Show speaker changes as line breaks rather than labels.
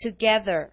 together.